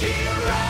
Heroes.